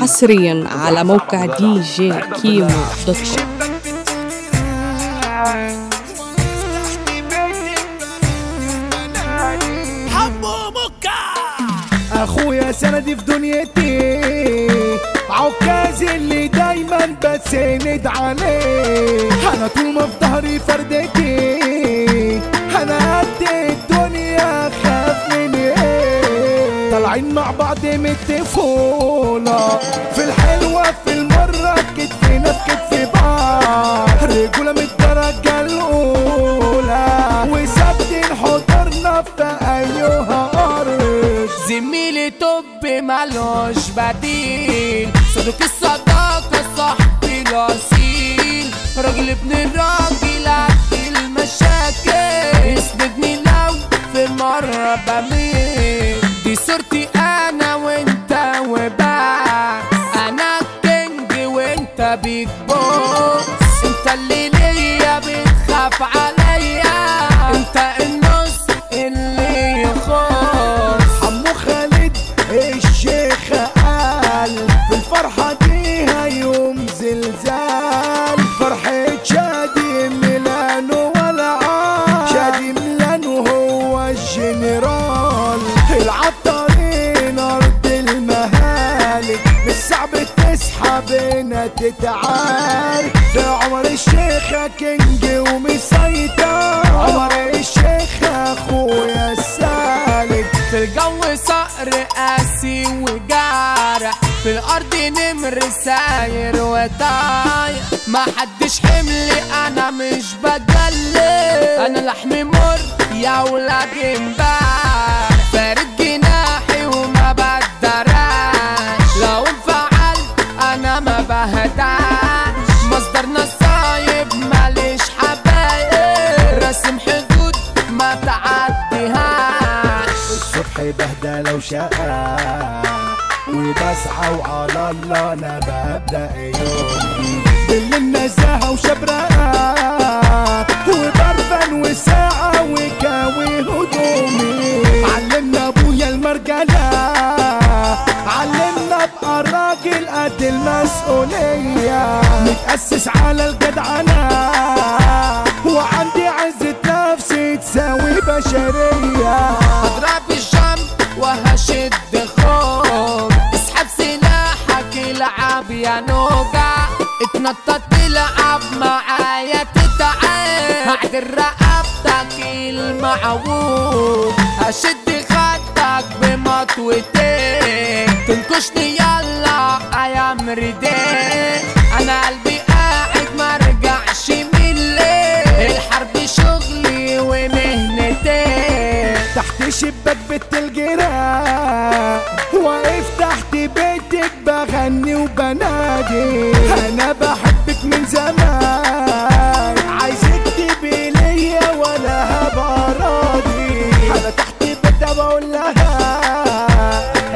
حصريا على موقع دي جي كيمو دوت أخويا سندي في دنيتي عكاز اللي دايما بسند عليه أنا طول ما في ظهري فردتي. طالعين مع بعض من الطفولة في الحلوة في المرة كتفنا في كتف بعض. رجولة من الدرجة الأولى. وثابتين حضورنا في أيها أرض. زميلي طب مالوش بديل. صدوق الصداقة صاحبي الأصيل. راجل ابن الراجل قد المشاكل. يسندني لو في مرة بميل. دي صورتي أنا وأنت وبس أنا الكينج وأنت بيج تسحبنا تتعارك ده عمر الشيخ كينج ومسيطر. عمر الشيخ أخويا السالك. في الجو صقر قاسي وجارح في الأرض نمر ساير وطايح ما حدش حملي أنا مش بجلي أنا لحمي مر يا ولاد امبارح وشقة وبسعى وعلى الله أنا ببدأ يومي بالليل نزاهة وشبرقة وبرفن وساعة وكاوي هدومي. علمنا أبويا المرجلة علمنا ابقى راجل قد المسؤولية. متأسس على الجدعنة يا نوجع اتنطط تلعب معايا تتعب. هعدل رقبتك المعوج هشد خدك بمطوتين. تنكشني يلا أيام رديت أنا قلبي قاعد مرجعش من ليه الحرب شغلي ومهنتي تحت شباك بيت الجيران واقف تحت بيتك بغني وبنادي. أنا بحبك من زمان. عايزك تبقي ليا ولا هبقى راضي. أنا تحت بيتها بقول لها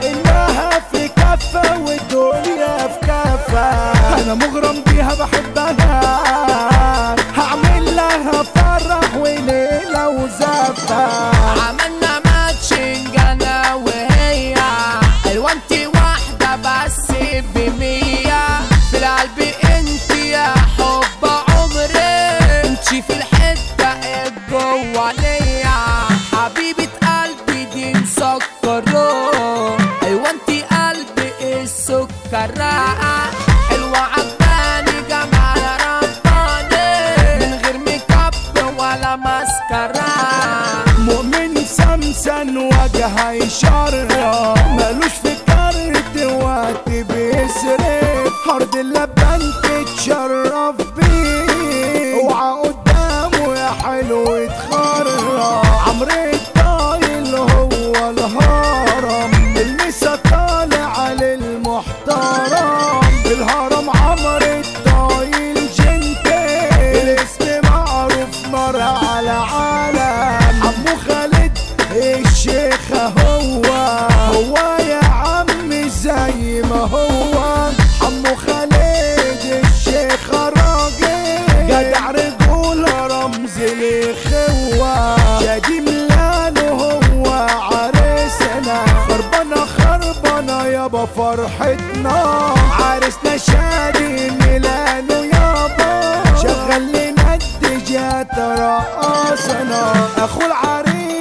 إنها في كفة والدنيا في كفة. أنا مغرم بيها بحبها سمسن وجهه يشرف ملوش في كارت وقت بيسرف ارض اللبن تتشرف بيه. اوعى قدامه يا حلو يتخرف عمرو يابا فرحتنا. عرسنا شادي ميلانو يابا شغل لنا الدجا ترقصنا أخو العريس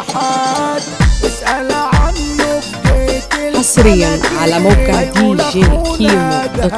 حد اسأل عنه في بيت حصريا على موقع دي جي كيمو دوت